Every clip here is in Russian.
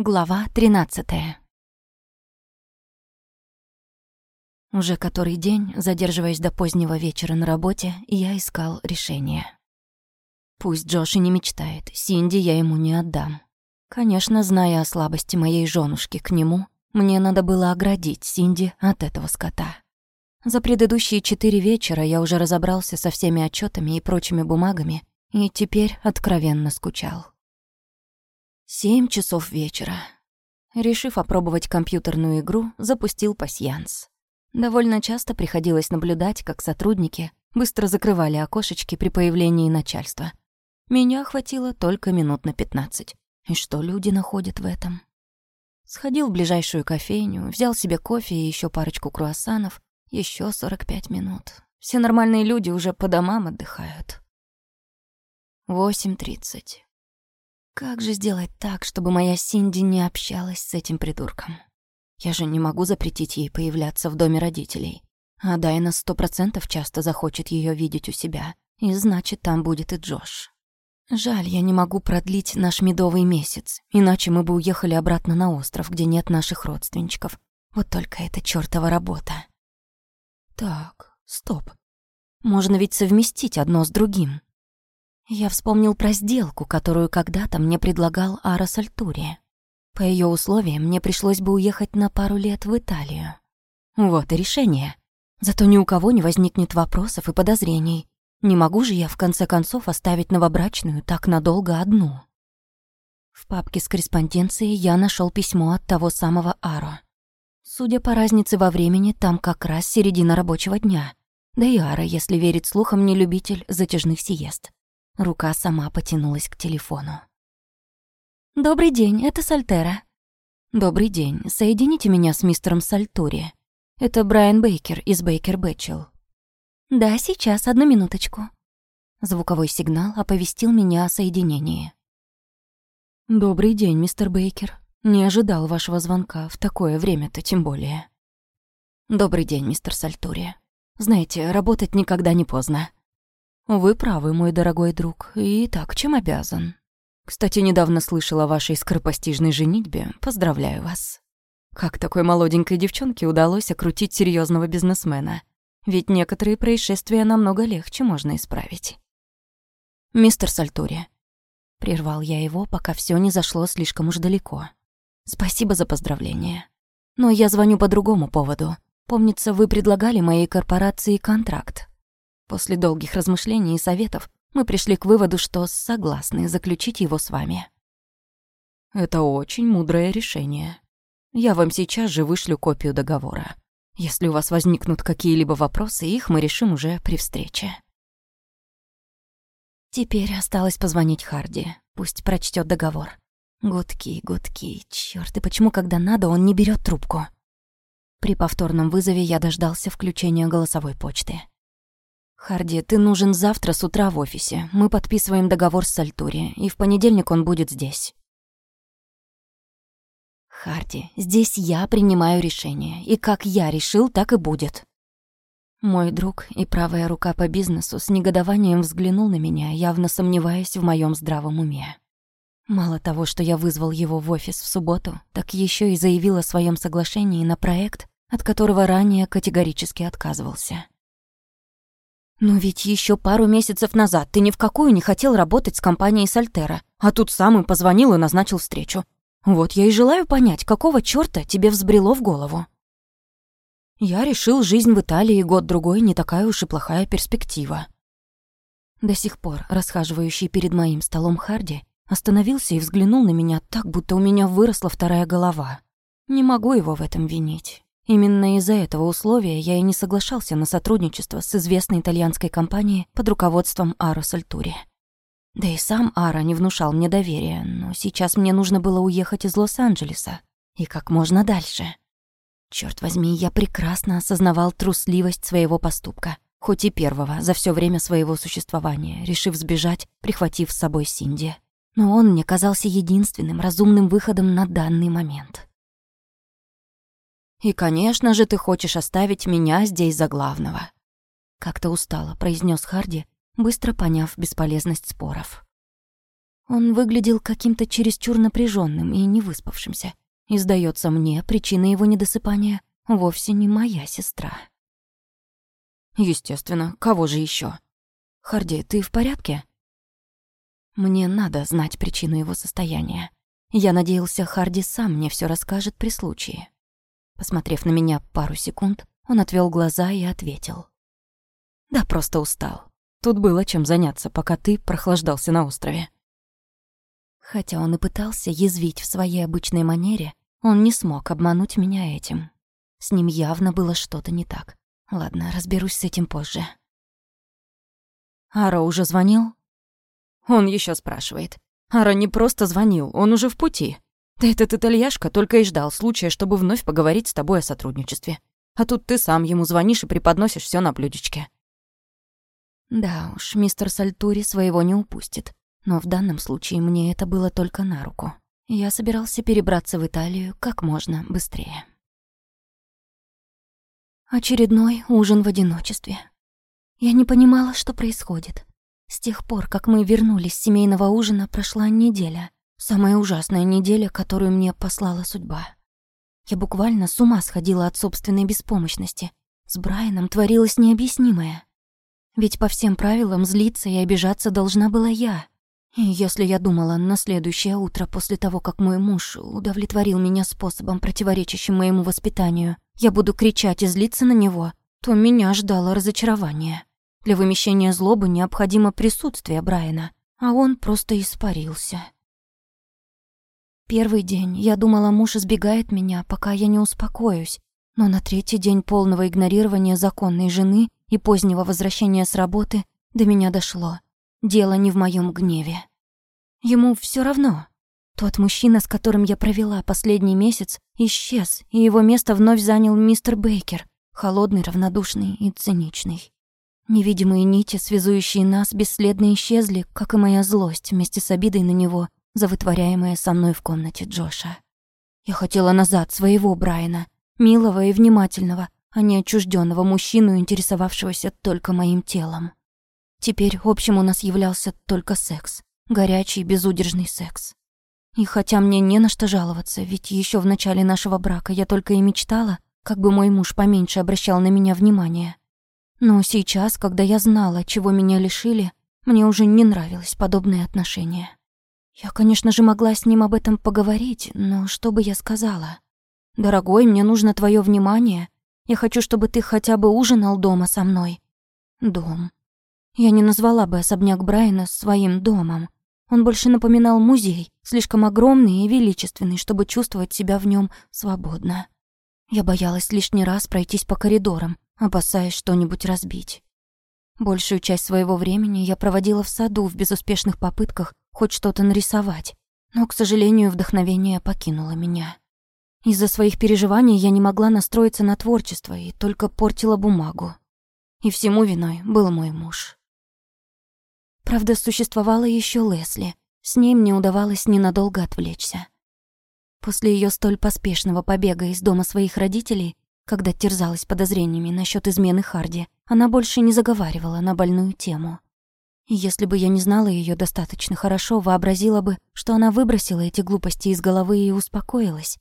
Глава 13 Уже который день, задерживаясь до позднего вечера на работе, я искал решение. Пусть Джош и не мечтает, Синди я ему не отдам. Конечно, зная о слабости моей женушки к нему, мне надо было оградить Синди от этого скота. За предыдущие четыре вечера я уже разобрался со всеми отчетами и прочими бумагами и теперь откровенно скучал. Семь часов вечера. Решив опробовать компьютерную игру, запустил пасьянс. Довольно часто приходилось наблюдать, как сотрудники быстро закрывали окошечки при появлении начальства. Меня хватило только минут на пятнадцать. И что люди находят в этом? Сходил в ближайшую кофейню, взял себе кофе и еще парочку круассанов. Еще сорок пять минут. Все нормальные люди уже по домам отдыхают. Восемь тридцать. Как же сделать так, чтобы моя Синди не общалась с этим придурком? Я же не могу запретить ей появляться в доме родителей. А Дайна сто процентов часто захочет ее видеть у себя, и значит, там будет и Джош. Жаль, я не могу продлить наш медовый месяц, иначе мы бы уехали обратно на остров, где нет наших родственничков. Вот только это чёртова работа. Так, стоп. Можно ведь совместить одно с другим. Я вспомнил про сделку, которую когда-то мне предлагал Ара Сальтури. По ее условиям мне пришлось бы уехать на пару лет в Италию. Вот и решение. Зато ни у кого не возникнет вопросов и подозрений. Не могу же я в конце концов оставить новобрачную так надолго одну. В папке с корреспонденцией я нашел письмо от того самого Аро. Судя по разнице во времени, там как раз середина рабочего дня. Да и Ара, если верить слухам, не любитель затяжных сиест. Рука сама потянулась к телефону. «Добрый день, это Сальтера». «Добрый день, соедините меня с мистером Сальтури. Это Брайан Бейкер из Бейкер Бэтчелл». «Да, сейчас, одну минуточку». Звуковой сигнал оповестил меня о соединении. «Добрый день, мистер Бейкер. Не ожидал вашего звонка, в такое время-то тем более». «Добрый день, мистер Сальтури. Знаете, работать никогда не поздно. «Вы правы, мой дорогой друг. И так, чем обязан? Кстати, недавно слышала о вашей скоропостижной женитьбе. Поздравляю вас. Как такой молоденькой девчонке удалось окрутить серьезного бизнесмена? Ведь некоторые происшествия намного легче можно исправить». «Мистер Сальтури», — прервал я его, пока все не зашло слишком уж далеко. «Спасибо за поздравление. Но я звоню по другому поводу. Помнится, вы предлагали моей корпорации контракт. После долгих размышлений и советов мы пришли к выводу, что согласны заключить его с вами. Это очень мудрое решение. Я вам сейчас же вышлю копию договора. Если у вас возникнут какие-либо вопросы, их мы решим уже при встрече. Теперь осталось позвонить Харди. Пусть прочтет договор. Гудки, гудки. Чёрт, и почему, когда надо, он не берет трубку? При повторном вызове я дождался включения голосовой почты. «Харди, ты нужен завтра с утра в офисе. Мы подписываем договор с Сальтури, и в понедельник он будет здесь». «Харди, здесь я принимаю решение, и как я решил, так и будет». Мой друг и правая рука по бизнесу с негодованием взглянул на меня, явно сомневаясь в моем здравом уме. Мало того, что я вызвал его в офис в субботу, так еще и заявил о своем соглашении на проект, от которого ранее категорически отказывался. «Но ведь еще пару месяцев назад ты ни в какую не хотел работать с компанией Сальтера, а тут сам им позвонил и назначил встречу. Вот я и желаю понять, какого чёрта тебе взбрело в голову?» Я решил, жизнь в Италии год-другой не такая уж и плохая перспектива. До сих пор расхаживающий перед моим столом Харди остановился и взглянул на меня так, будто у меня выросла вторая голова. Не могу его в этом винить. Именно из-за этого условия я и не соглашался на сотрудничество с известной итальянской компанией под руководством Аро Сальтури. Да и сам Ара не внушал мне доверия, но сейчас мне нужно было уехать из Лос-Анджелеса. И как можно дальше. Черт возьми, я прекрасно осознавал трусливость своего поступка, хоть и первого за все время своего существования, решив сбежать, прихватив с собой Синди. Но он мне казался единственным разумным выходом на данный момент. И, конечно же, ты хочешь оставить меня здесь за главного. Как-то устало, произнес Харди, быстро поняв бесполезность споров. Он выглядел каким-то чересчур напряженным и невыспавшимся. И, сдается мне, причина его недосыпания вовсе не моя сестра. Естественно, кого же еще? Харди, ты в порядке? Мне надо знать причину его состояния. Я надеялся, Харди сам мне все расскажет при случае. Посмотрев на меня пару секунд, он отвел глаза и ответил. «Да просто устал. Тут было чем заняться, пока ты прохлаждался на острове». Хотя он и пытался язвить в своей обычной манере, он не смог обмануть меня этим. С ним явно было что-то не так. Ладно, разберусь с этим позже. Ара уже звонил? Он еще спрашивает. Ара не просто звонил, он уже в пути. Да этот итальяшка только и ждал случая, чтобы вновь поговорить с тобой о сотрудничестве. А тут ты сам ему звонишь и преподносишь все на блюдечке. Да уж, мистер Сальтури своего не упустит. Но в данном случае мне это было только на руку. Я собирался перебраться в Италию как можно быстрее. Очередной ужин в одиночестве. Я не понимала, что происходит. С тех пор, как мы вернулись с семейного ужина, прошла неделя. Самая ужасная неделя, которую мне послала судьба. Я буквально с ума сходила от собственной беспомощности. С Брайаном творилось необъяснимое. Ведь по всем правилам злиться и обижаться должна была я. И если я думала на следующее утро после того, как мой муж удовлетворил меня способом, противоречащим моему воспитанию, я буду кричать и злиться на него, то меня ждало разочарование. Для вымещения злобы необходимо присутствие Брайана, а он просто испарился. Первый день я думала, муж избегает меня, пока я не успокоюсь, но на третий день полного игнорирования законной жены и позднего возвращения с работы до меня дошло. Дело не в моем гневе. Ему все равно. Тот мужчина, с которым я провела последний месяц, исчез, и его место вновь занял мистер Бейкер, холодный, равнодушный и циничный. Невидимые нити, связующие нас, бесследно исчезли, как и моя злость вместе с обидой на него, за вытворяемое со мной в комнате Джоша. Я хотела назад своего Брайана, милого и внимательного, а не отчужденного мужчину, интересовавшегося только моим телом. Теперь общим у нас являлся только секс. Горячий, безудержный секс. И хотя мне не на что жаловаться, ведь еще в начале нашего брака я только и мечтала, как бы мой муж поменьше обращал на меня внимание. Но сейчас, когда я знала, чего меня лишили, мне уже не нравилось подобное отношение. Я, конечно же, могла с ним об этом поговорить, но что бы я сказала? «Дорогой, мне нужно твое внимание. Я хочу, чтобы ты хотя бы ужинал дома со мной». Дом. Я не назвала бы особняк Брайана своим домом. Он больше напоминал музей, слишком огромный и величественный, чтобы чувствовать себя в нем свободно. Я боялась лишний раз пройтись по коридорам, опасаясь что-нибудь разбить. Большую часть своего времени я проводила в саду в безуспешных попытках хоть что-то нарисовать, но, к сожалению, вдохновение покинуло меня. Из-за своих переживаний я не могла настроиться на творчество и только портила бумагу. И всему виной был мой муж. Правда, существовала еще Лесли. С ней мне удавалось ненадолго отвлечься. После ее столь поспешного побега из дома своих родителей, когда терзалась подозрениями насчет измены Харди, она больше не заговаривала на больную тему. Если бы я не знала ее достаточно хорошо, вообразила бы, что она выбросила эти глупости из головы и успокоилась.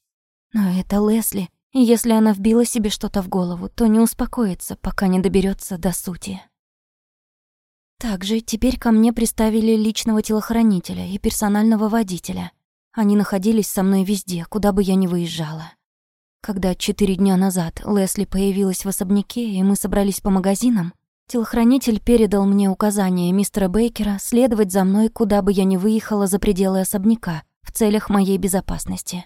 Но это Лесли, если она вбила себе что-то в голову, то не успокоится, пока не доберется до сути. Также теперь ко мне приставили личного телохранителя и персонального водителя. Они находились со мной везде, куда бы я ни выезжала. Когда четыре дня назад Лесли появилась в особняке, и мы собрались по магазинам, телохранитель передал мне указание мистера Бейкера следовать за мной, куда бы я ни выехала за пределы особняка, в целях моей безопасности.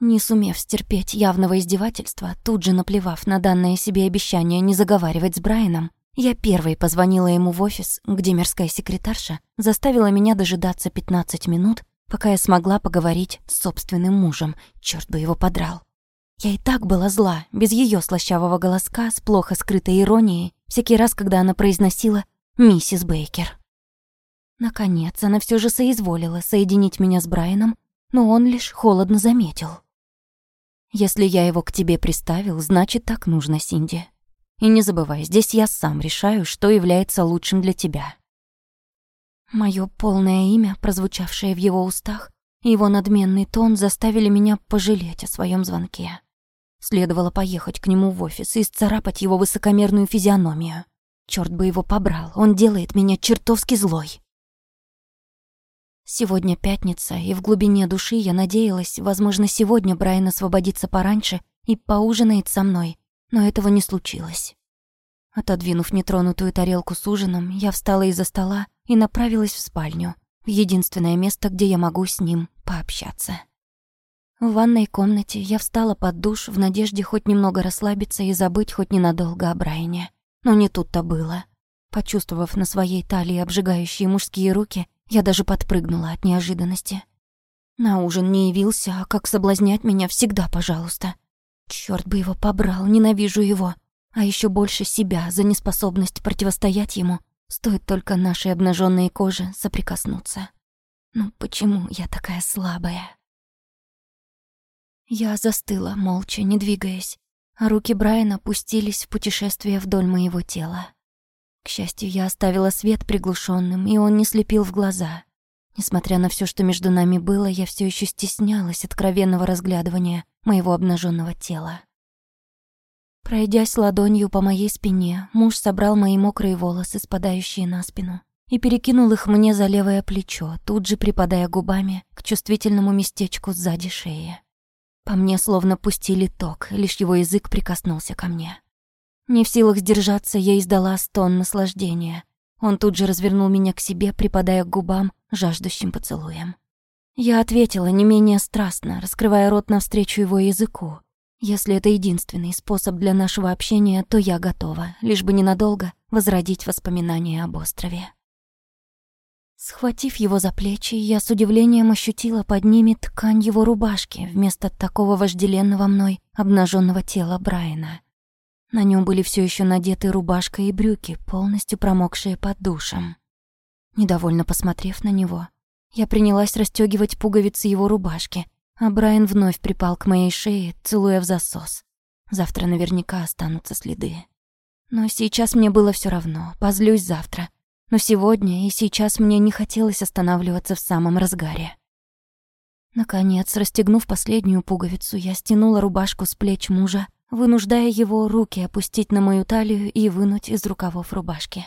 Не сумев стерпеть явного издевательства, тут же наплевав на данное себе обещание не заговаривать с Брайаном, я первой позвонила ему в офис, где мерзкая секретарша заставила меня дожидаться 15 минут, пока я смогла поговорить с собственным мужем, черт бы его подрал. Я и так была зла, без ее слащавого голоска, с плохо скрытой иронией, всякий раз, когда она произносила «Миссис Бейкер». Наконец, она все же соизволила соединить меня с Брайаном, но он лишь холодно заметил. «Если я его к тебе приставил, значит, так нужно, Синди. И не забывай, здесь я сам решаю, что является лучшим для тебя. Моё полное имя, прозвучавшее в его устах, и его надменный тон заставили меня пожалеть о своем звонке. Следовало поехать к нему в офис и исцарапать его высокомерную физиономию. Черт бы его побрал, он делает меня чертовски злой. Сегодня пятница, и в глубине души я надеялась, возможно, сегодня Брайан освободится пораньше и поужинает со мной, но этого не случилось. Отодвинув нетронутую тарелку с ужином, я встала из-за стола и направилась в спальню, в единственное место, где я могу с ним пообщаться. В ванной комнате я встала под душ в надежде хоть немного расслабиться и забыть хоть ненадолго о Брайане. Но не тут-то было. Почувствовав на своей талии обжигающие мужские руки, я даже подпрыгнула от неожиданности. На ужин не явился, а как соблазнять меня всегда, пожалуйста. Чёрт бы его побрал, ненавижу его. А ещё больше себя за неспособность противостоять ему, стоит только нашей обнажённой коже соприкоснуться. Ну почему я такая слабая? Я застыла, молча, не двигаясь, а руки Брайана опустились в путешествие вдоль моего тела. К счастью, я оставила свет приглушенным, и он не слепил в глаза. Несмотря на все, что между нами было, я все еще стеснялась откровенного разглядывания моего обнаженного тела. Пройдясь ладонью по моей спине, муж собрал мои мокрые волосы, спадающие на спину, и перекинул их мне за левое плечо, тут же припадая губами к чувствительному местечку сзади шеи. По мне словно пустили ток, лишь его язык прикоснулся ко мне. Не в силах сдержаться, я издала стон наслаждения. Он тут же развернул меня к себе, припадая к губам, жаждущим поцелуем. Я ответила не менее страстно, раскрывая рот навстречу его языку. Если это единственный способ для нашего общения, то я готова, лишь бы ненадолго возродить воспоминания об острове. Схватив его за плечи, я с удивлением ощутила под ними ткань его рубашки вместо такого вожделенного мной обнаженного тела Брайана. На нем были все еще надеты рубашка и брюки, полностью промокшие под душем. Недовольно посмотрев на него, я принялась расстегивать пуговицы его рубашки, а Брайан вновь припал к моей шее, целуя в засос. Завтра наверняка останутся следы. Но сейчас мне было все равно, позлюсь завтра. Но сегодня и сейчас мне не хотелось останавливаться в самом разгаре. Наконец, расстегнув последнюю пуговицу, я стянула рубашку с плеч мужа вынуждая его руки опустить на мою талию и вынуть из рукавов рубашки.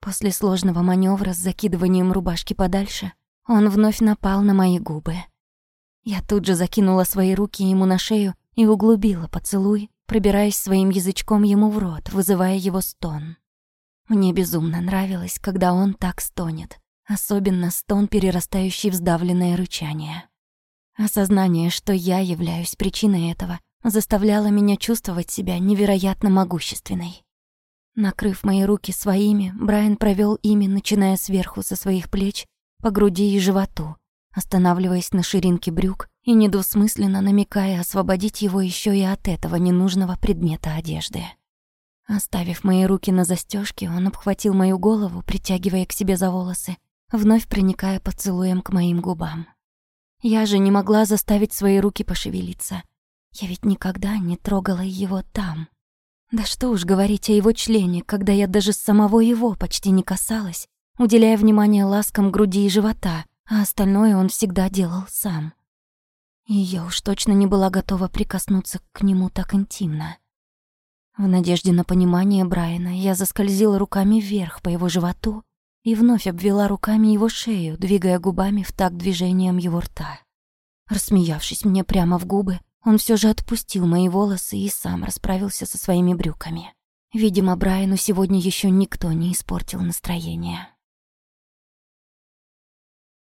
После сложного маневра с закидыванием рубашки подальше, он вновь напал на мои губы. Я тут же закинула свои руки ему на шею и углубила поцелуй, пробираясь своим язычком ему в рот, вызывая его стон. Мне безумно нравилось, когда он так стонет, особенно стон, перерастающий в сдавленное рычание. Осознание, что я являюсь причиной этого, заставляла меня чувствовать себя невероятно могущественной. Накрыв мои руки своими, Брайан провел ими, начиная сверху со своих плеч, по груди и животу, останавливаясь на ширинке брюк и недвусмысленно намекая освободить его еще и от этого ненужного предмета одежды. Оставив мои руки на застежке, он обхватил мою голову, притягивая к себе за волосы, вновь проникая поцелуем к моим губам. Я же не могла заставить свои руки пошевелиться — я ведь никогда не трогала его там. Да что уж говорить о его члене, когда я даже самого его почти не касалась, уделяя внимание ласкам груди и живота, а остальное он всегда делал сам. И я уж точно не была готова прикоснуться к нему так интимно. В надежде на понимание Брайана я заскользила руками вверх по его животу и вновь обвела руками его шею, двигая губами в такт движением его рта. Рассмеявшись мне прямо в губы, он все же отпустил мои волосы и сам расправился со своими брюками. Видимо, Брайану сегодня еще никто не испортил настроение.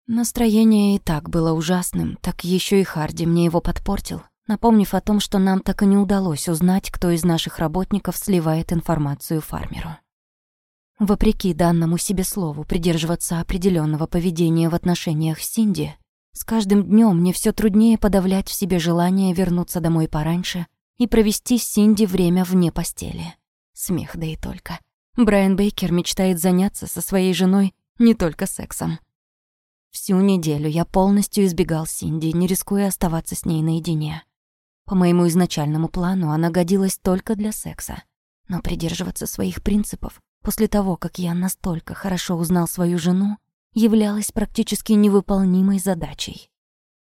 Настроение и так было ужасным, так еще и Харди мне его подпортил, напомнив о том, что нам так и не удалось узнать, кто из наших работников сливает информацию фармеру. Вопреки данному себе слову придерживаться определенного поведения в отношениях с Синди, с каждым днем мне все труднее подавлять в себе желание вернуться домой пораньше и провести с Синди время вне постели. Смех да и только. Брайан Бейкер мечтает заняться со своей женой не только сексом. Всю неделю я полностью избегал Синди, не рискуя оставаться с ней наедине. По моему изначальному плану она годилась только для секса. Но придерживаться своих принципов после того, как я настолько хорошо узнал свою жену, являлась практически невыполнимой задачей.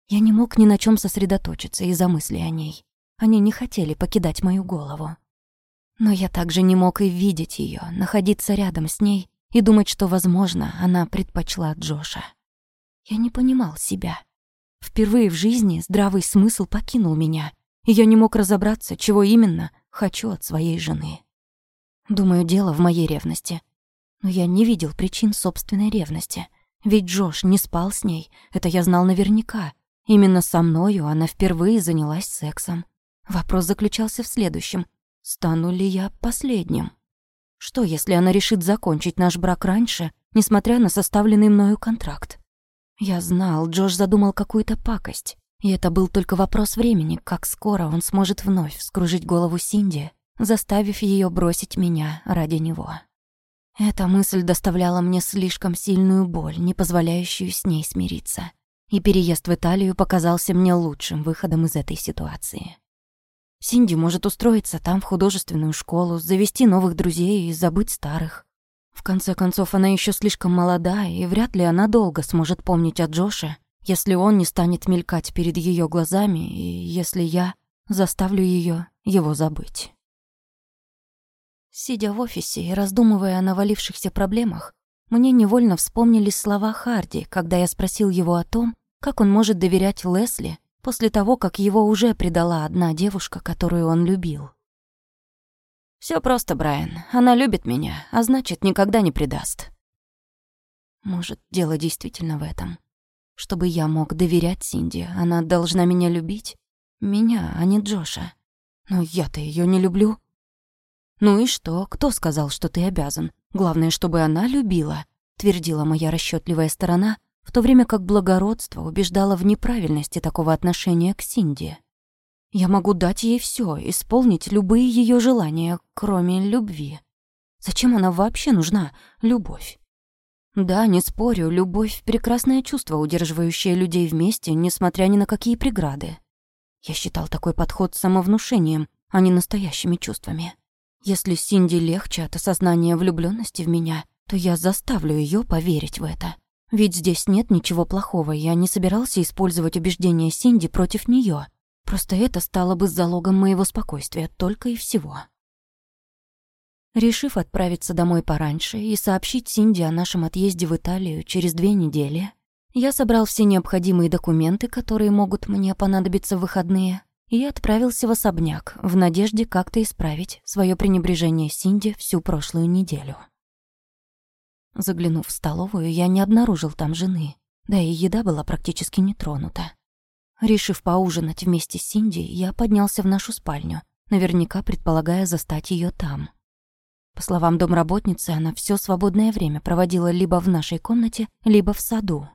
Я не мог ни на чем сосредоточиться из-за мысли о ней. Они не хотели покидать мою голову. Но я также не мог и видеть ее, находиться рядом с ней и думать, что, возможно, она предпочла Джоша. Я не понимал себя. Впервые в жизни здравый смысл покинул меня, я не мог разобраться, чего именно хочу от своей жены. Думаю, дело в моей ревности. Но я не видел причин собственной ревности. Ведь Джош не спал с ней, это я знал наверняка. Именно со мною она впервые занялась сексом. Вопрос заключался в следующем. Стану ли я последним? Что, если она решит закончить наш брак раньше, несмотря на составленный мною контракт? Я знал, Джош задумал какую-то пакость. И это был только вопрос времени, как скоро он сможет вновь вскружить голову Синди, заставив ее бросить меня ради него. Эта мысль доставляла мне слишком сильную боль, не позволяющую с ней смириться. И переезд в Италию показался мне лучшим выходом из этой ситуации. Синди может устроиться там в художественную школу, завести новых друзей и забыть старых. В конце концов, она еще слишком молода, и вряд ли она долго сможет помнить о Джоше, если он не станет мелькать перед ее глазами, и если я заставлю ее его забыть. Сидя в офисе и раздумывая о навалившихся проблемах, мне невольно вспомнились слова Харди, когда я спросил его о том, как он может доверять Лесли после того, как его уже предала одна девушка, которую он любил. Все просто, Брайан. Она любит меня, а значит, никогда не предаст». Может, дело действительно в этом. Чтобы я мог доверять Синди, она должна меня любить. Меня, а не Джоша. Но я-то ее не люблю. «Ну и что? Кто сказал, что ты обязан? Главное, чтобы она любила», — твердила моя расчетливая сторона, в то время как благородство убеждало в неправильности такого отношения к Синди. Я могу дать ей все, исполнить любые ее желания, кроме любви. Зачем она вообще нужна, любовь? Да, не спорю, любовь — прекрасное чувство, удерживающее людей вместе, несмотря ни на какие преграды. Я считал такой подход самовнушением, а не настоящими чувствами. Если Синди легче от осознания влюбленности в меня, то я заставлю ее поверить в это. Ведь здесь нет ничего плохого, я не собирался использовать убеждения Синди против нее. Просто это стало бы залогом моего спокойствия, только и всего. Решив отправиться домой пораньше и сообщить Синди о нашем отъезде в Италию через две недели, я собрал все необходимые документы, которые могут мне понадобиться в выходные, и отправился в особняк в надежде как-то исправить свое пренебрежение Синди всю прошлую неделю. Заглянув в столовую, я не обнаружил там жены, да и еда была практически не тронута. Решив поужинать вместе с Синди, я поднялся в нашу спальню, наверняка предполагая застать ее там. По словам домработницы, она все свободное время проводила либо в нашей комнате, либо в саду.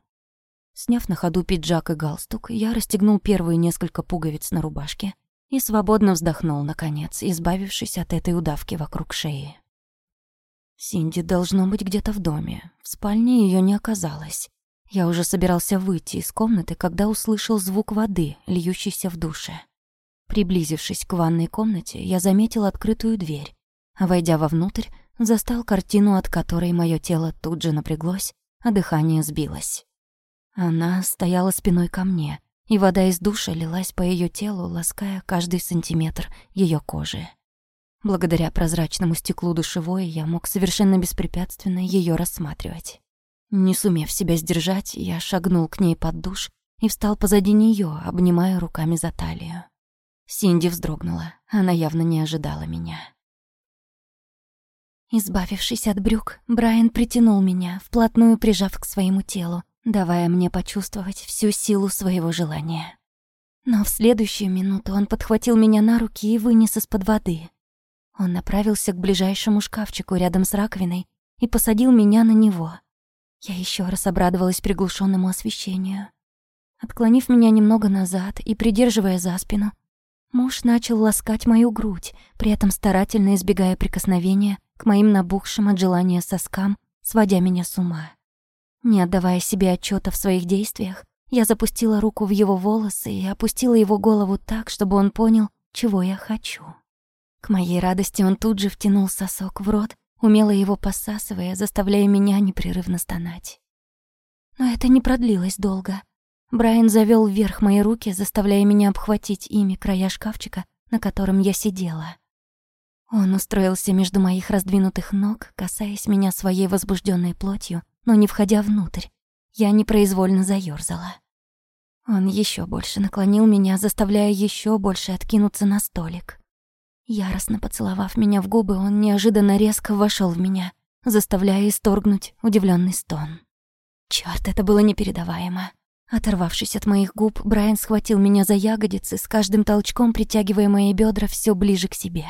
Сняв на ходу пиджак и галстук, я расстегнул первые несколько пуговиц на рубашке и свободно вздохнул, наконец, избавившись от этой удавки вокруг шеи. Синди должно быть где-то в доме. В спальне ее не оказалось. Я уже собирался выйти из комнаты, когда услышал звук воды, льющейся в душе. Приблизившись к ванной комнате, я заметил открытую дверь, а войдя вовнутрь, застал картину, от которой мое тело тут же напряглось, а дыхание сбилось. Она стояла спиной ко мне, и вода из душа лилась по ее телу, лаская каждый сантиметр ее кожи. Благодаря прозрачному стеклу душевой я мог совершенно беспрепятственно ее рассматривать. Не сумев себя сдержать, я шагнул к ней под душ и встал позади нее, обнимая руками за талию. Синди вздрогнула. Она явно не ожидала меня. Избавившись от брюк, Брайан притянул меня, вплотную прижав к своему телу, давая мне почувствовать всю силу своего желания. Но в следующую минуту он подхватил меня на руки и вынес из-под воды. Он направился к ближайшему шкафчику рядом с раковиной и посадил меня на него. Я еще раз обрадовалась приглушенному освещению. Отклонив меня немного назад и придерживая за спину, муж начал ласкать мою грудь, при этом старательно избегая прикосновения к моим набухшим от желания соскам, сводя меня с ума. Не отдавая себе отчета в своих действиях, я запустила руку в его волосы и опустила его голову так, чтобы он понял, чего я хочу. К моей радости он тут же втянул сосок в рот, умело его посасывая, заставляя меня непрерывно стонать. Но это не продлилось долго. Брайан завёл вверх мои руки, заставляя меня обхватить ими края шкафчика, на котором я сидела. Он устроился между моих раздвинутых ног, касаясь меня своей возбужденной плотью, но не входя внутрь. Я непроизвольно заёрзала. Он еще больше наклонил меня, заставляя еще больше откинуться на столик. Яростно поцеловав меня в губы, он неожиданно резко вошел в меня, заставляя исторгнуть удивленный стон. Черт, это было непередаваемо. Оторвавшись от моих губ, Брайан схватил меня за ягодицы, с каждым толчком притягивая мои бедра все ближе к себе.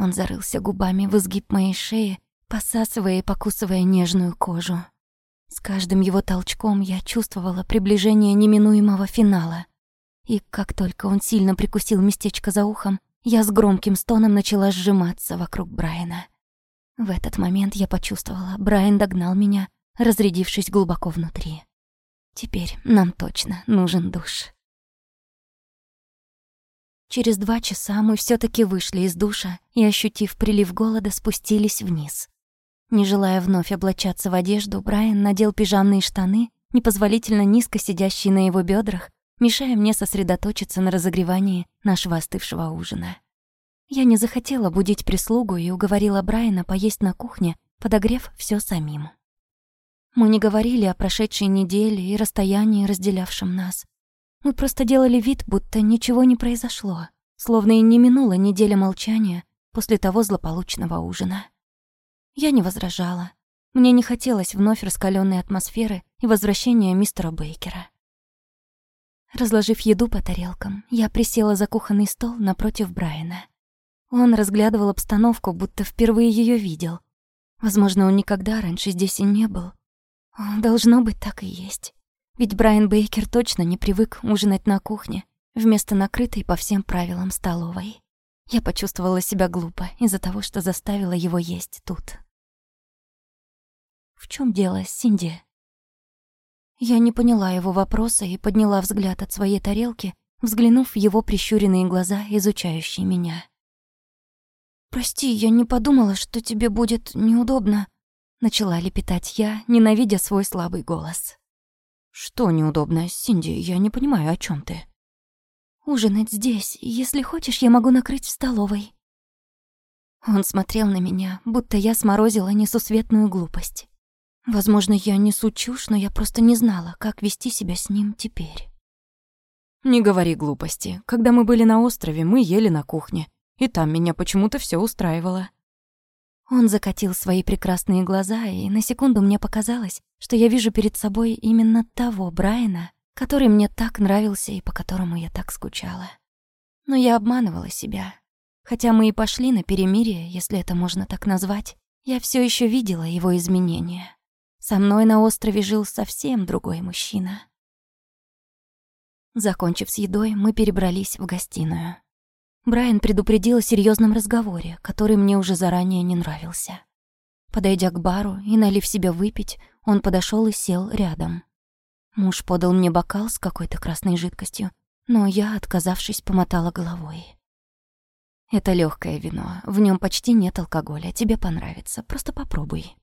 Он зарылся губами в изгиб моей шеи, посасывая и покусывая нежную кожу. С каждым его толчком я чувствовала приближение неминуемого финала. И как только он сильно прикусил местечко за ухом, я с громким стоном начала сжиматься вокруг Брайана. В этот момент я почувствовала, Брайан догнал меня, разрядившись глубоко внутри. Теперь нам точно нужен душ. Через два часа мы все таки вышли из душа и, ощутив прилив голода, спустились вниз. Не желая вновь облачаться в одежду, Брайан надел пижамные штаны, непозволительно низко сидящие на его бедрах, мешая мне сосредоточиться на разогревании нашего остывшего ужина. Я не захотела будить прислугу и уговорила Брайана поесть на кухне, подогрев все самим. Мы не говорили о прошедшей неделе и расстоянии, разделявшем нас. Мы просто делали вид, будто ничего не произошло, словно и не минула неделя молчания после того злополучного ужина. Я не возражала. Мне не хотелось вновь раскаленной атмосферы и возвращения мистера Бейкера. Разложив еду по тарелкам, я присела за кухонный стол напротив Брайана. Он разглядывал обстановку, будто впервые ее видел. Возможно, он никогда раньше здесь и не был. Должно быть, так и есть. Ведь Брайан Бейкер точно не привык ужинать на кухне, вместо накрытой по всем правилам столовой. Я почувствовала себя глупо из-за того, что заставила его есть тут. «В чем дело, Синди?» Я не поняла его вопроса и подняла взгляд от своей тарелки, взглянув в его прищуренные глаза, изучающие меня. «Прости, я не подумала, что тебе будет неудобно», — начала лепетать я, ненавидя свой слабый голос. «Что неудобно, Синди? Я не понимаю, о чем ты?» «Ужинать здесь. Если хочешь, я могу накрыть в столовой». Он смотрел на меня, будто я сморозила несусветную глупость. Возможно, я несу чушь, но я просто не знала, как вести себя с ним теперь. «Не говори глупости. Когда мы были на острове, мы ели на кухне, и там меня почему-то все устраивало». Он закатил свои прекрасные глаза, и на секунду мне показалось, что я вижу перед собой именно того Брайана, который мне так нравился и по которому я так скучала. Но я обманывала себя. Хотя мы и пошли на перемирие, если это можно так назвать, я все еще видела его изменения. Со мной на острове жил совсем другой мужчина. Закончив с едой, мы перебрались в гостиную. Брайан предупредил о серьезном разговоре, который мне уже заранее не нравился. Подойдя к бару и налив себе выпить, он подошел и сел рядом. Муж подал мне бокал с какой-то красной жидкостью, но я, отказавшись, помотала головой. Это легкое вино, в нем почти нет алкоголя, тебе понравится, просто попробуй.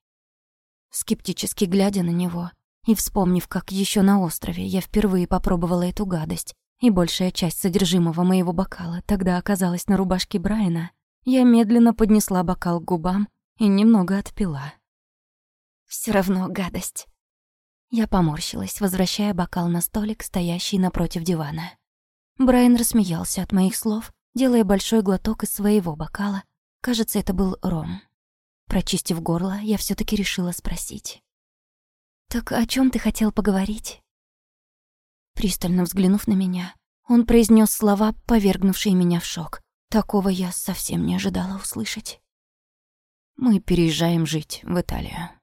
Скептически глядя на него и вспомнив, как еще на острове я впервые попробовала эту гадость, и большая часть содержимого моего бокала тогда оказалась на рубашке Брайана, я медленно поднесла бокал к губам и немного отпила. Все равно гадость. Я поморщилась, возвращая бокал на столик, стоящий напротив дивана. Брайан рассмеялся от моих слов, делая большой глоток из своего бокала. Кажется, это был ром. Прочистив горло, я все таки решила спросить. «Так о чем ты хотел поговорить?» Пристально взглянув на меня, он произнес слова, повергнувшие меня в шок. Такого я совсем не ожидала услышать. «Мы переезжаем жить в Италию».